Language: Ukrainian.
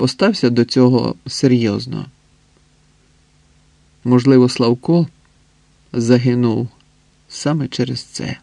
постався до цього серйозно. Можливо, Славко загинув саме через це.